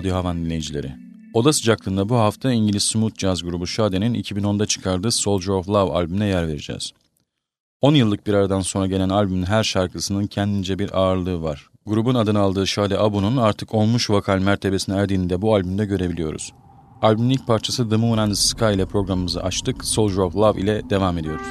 Radyo Havan dinleyicileri. Oda sıcaklığında bu hafta İngiliz smooth jazz grubu Sade'nin 2010'da çıkardığı Soldier of Love albümüne yer vereceğiz. 10 yıllık bir aradan sonra gelen albümün her şarkısının kendince bir ağırlığı var. Grubun adını aldığı Shade Abu'nun artık olmuş vokal mertebesine erdiğini de bu albümde görebiliyoruz. Albümün ilk parçası The Moon and the Sky ile programımızı açtık, Soldier of Love ile devam ediyoruz.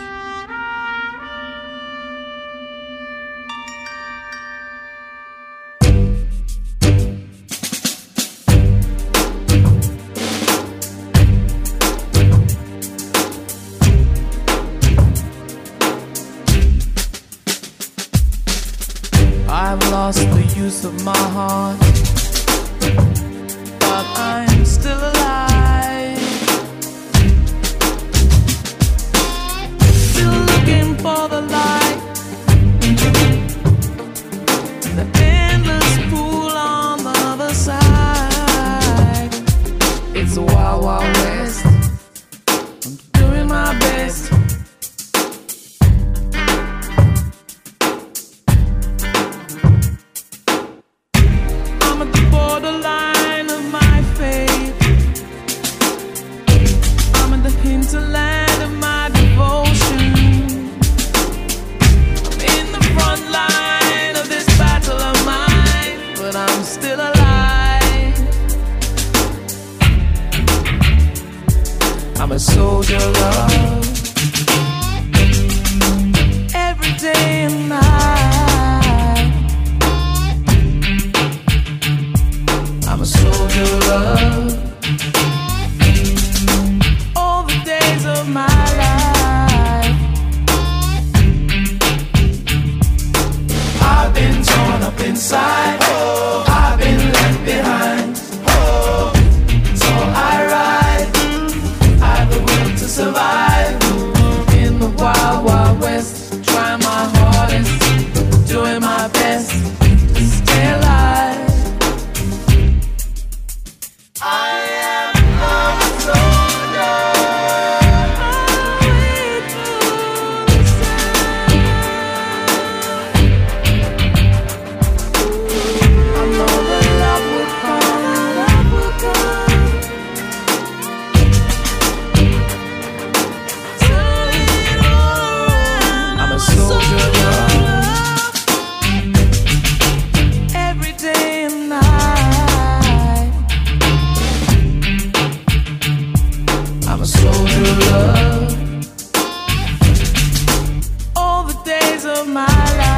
My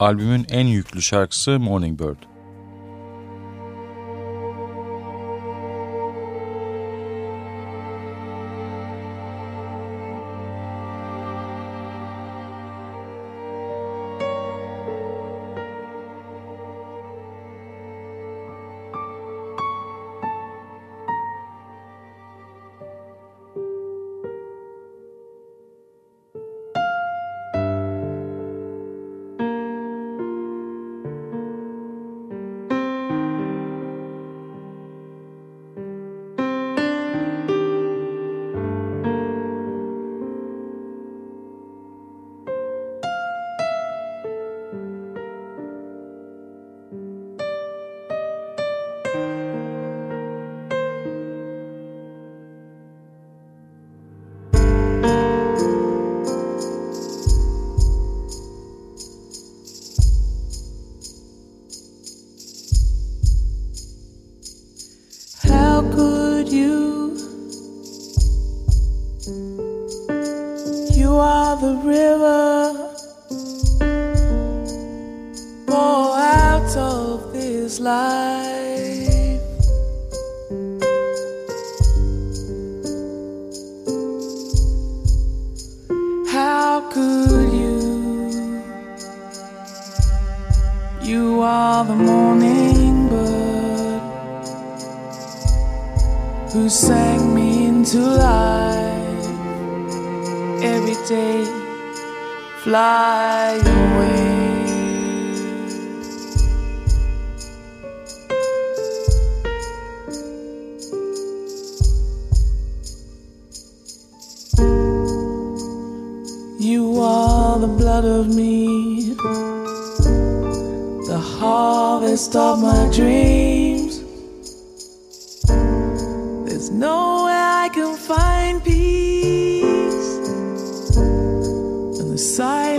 Albümün en yüklü şarkısı Morning Bird. who sang me into life. Every day fly away. You are the blood of me the harvest of my dreams. side.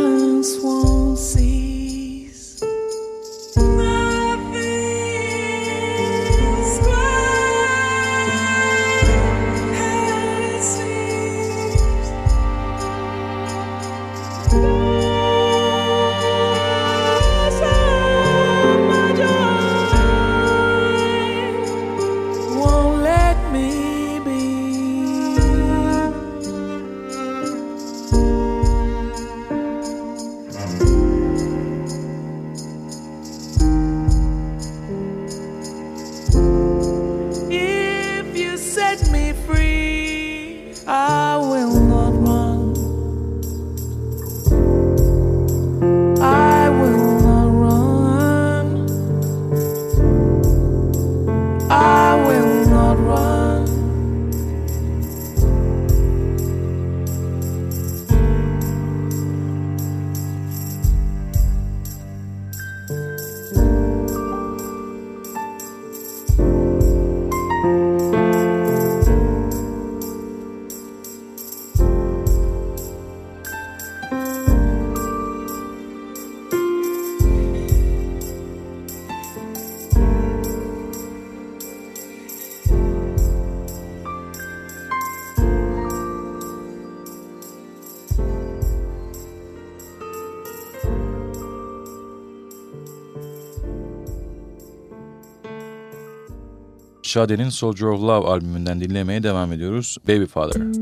Sade'nin Soldier of Love albümünden dinlemeye devam ediyoruz. Baby Father.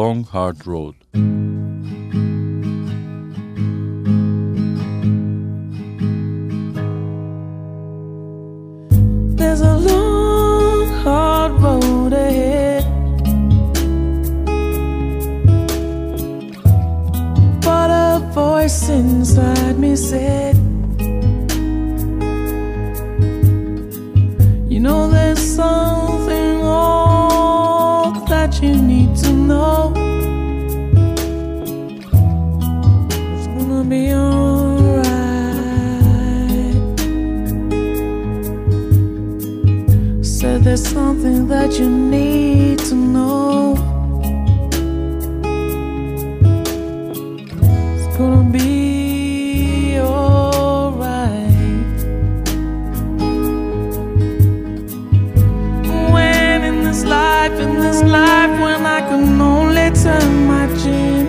long, hard road. Said there's something that you need to know. It's gonna be alright. When in this life, in this life, when I can only turn my chin.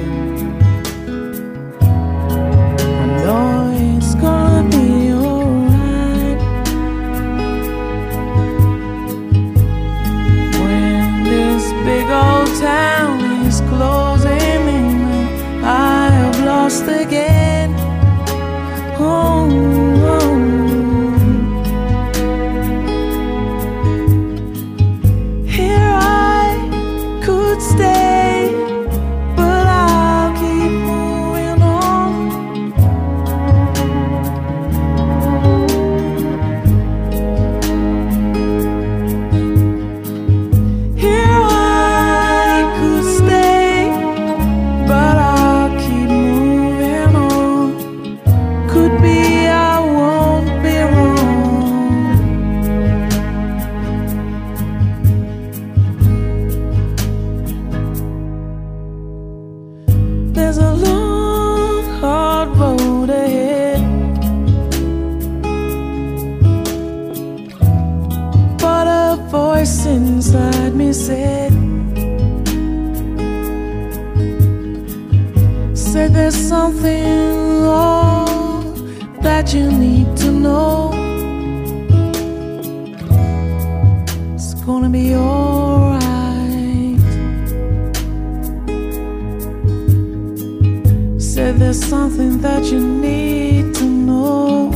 that you need to know.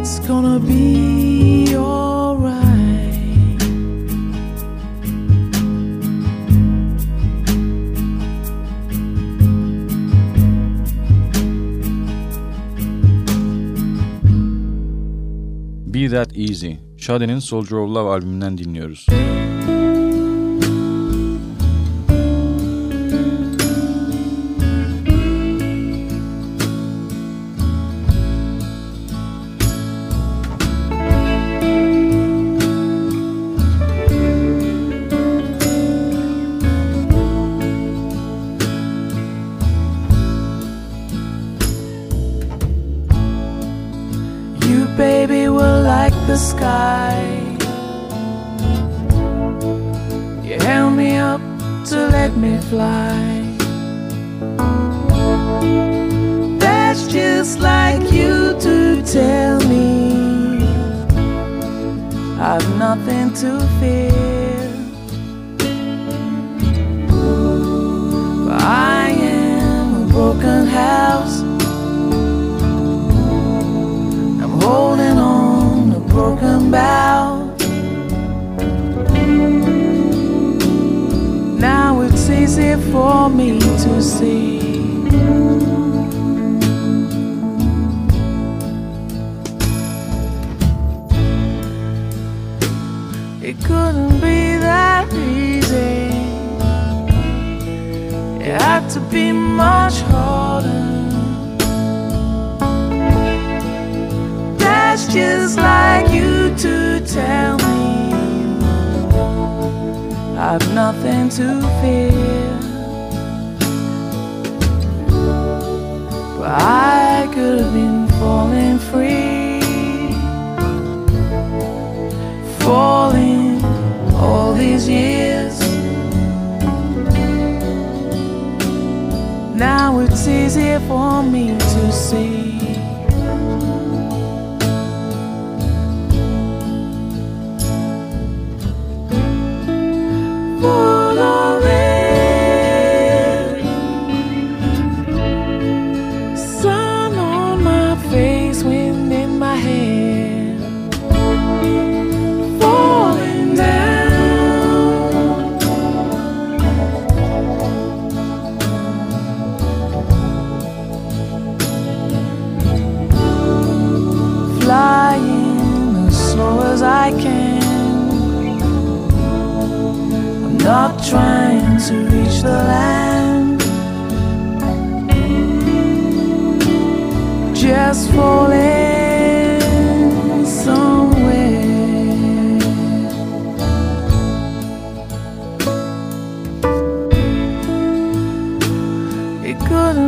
It's gonna be alright. Be That Easy, Shade'nin Soldier of Love albümünden dinliyoruz. Let me fly. That's just like you to tell me I've nothing to fear. I am a broken house. I'm holding on a broken bough. Easy for me to see. It couldn't be that easy. It had to be much harder. That's just like you I've nothing to fear. But I could have been falling free. falling all these years. Now it's easier for me to see. Flying as slow as I can. I'm not trying to reach the land. Just falling somewhere. It couldn't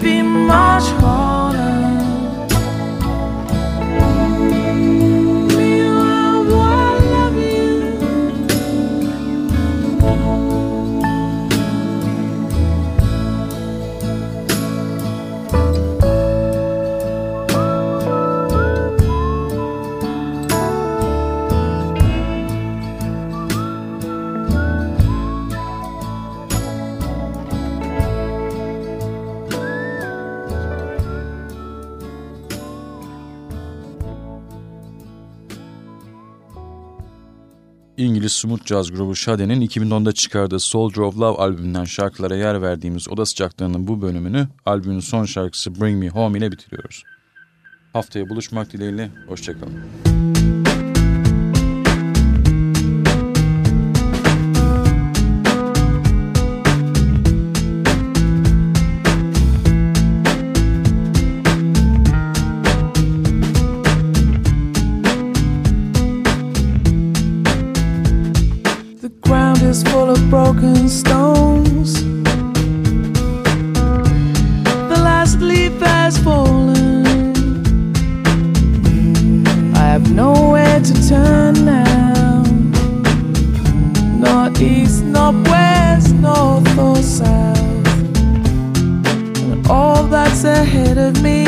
be much harder. İngiliz smooth jazz grubu Sade'nin 2010'da çıkardığı Soldier of Love albümünden şarkılara yer verdiğimiz Oda Sıcaklığı'nın bu bölümünü albümün son şarkısı Bring Me Home ile bitiriyoruz. Haftaya buluşmak dileğiyle, hoşçakalın. Of me.